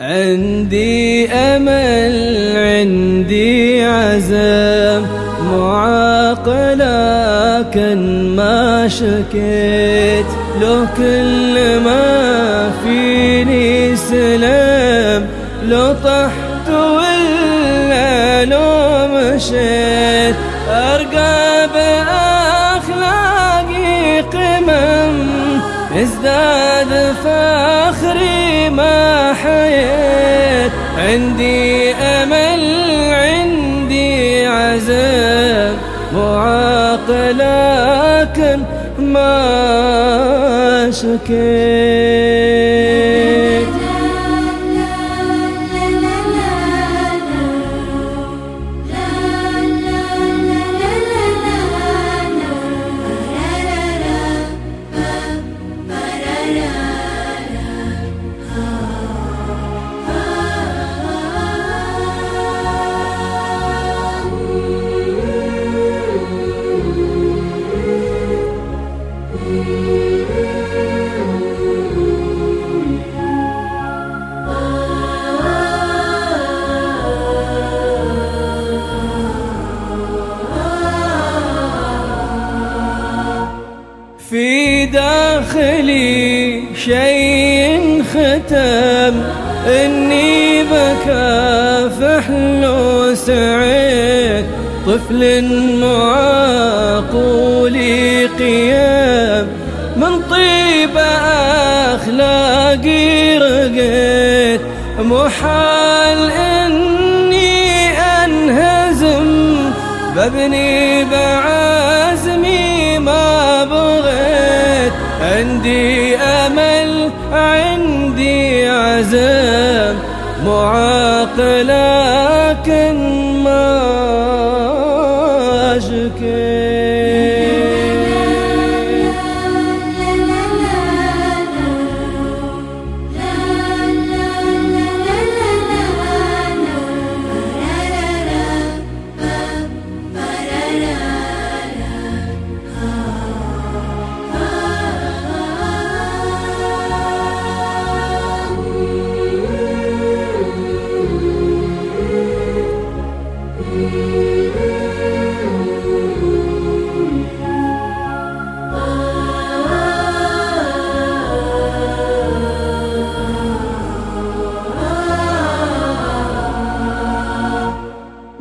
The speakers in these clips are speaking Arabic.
عندي أمل عندي عزم. معاقلة كان ما شكيت. لو كل ما فيني سلام. لو طحت ولا لو مشيت. أرقى بأخلاقي قمم. إزداد فخري ما حييت. عندي أمل عندي عزم معاق لكن ما شكيت. في داخلي شيء ختم إني بكافح لو سعيت طفل معقولي قيام من طيب أخلاقي رقيت. محال إني أنهزم ببني بعزمي عندي أمل عندي عزم معاق لكن ما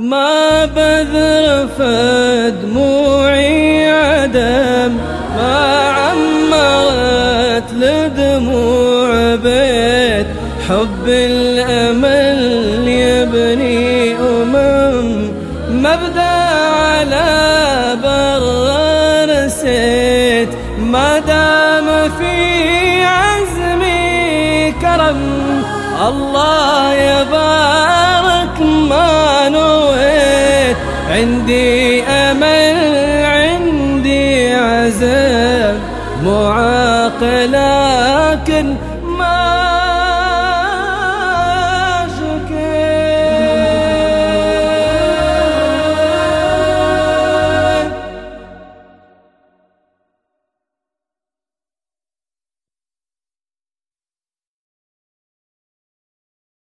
ما بذر فدموعي عدم ما عمرت لدموع بيت. حب الأمل يبني أمم مبدأ على بر رسيت ما دام في عزمي كرم الله يبارك. عندي أمل عندي عزم معاق لكن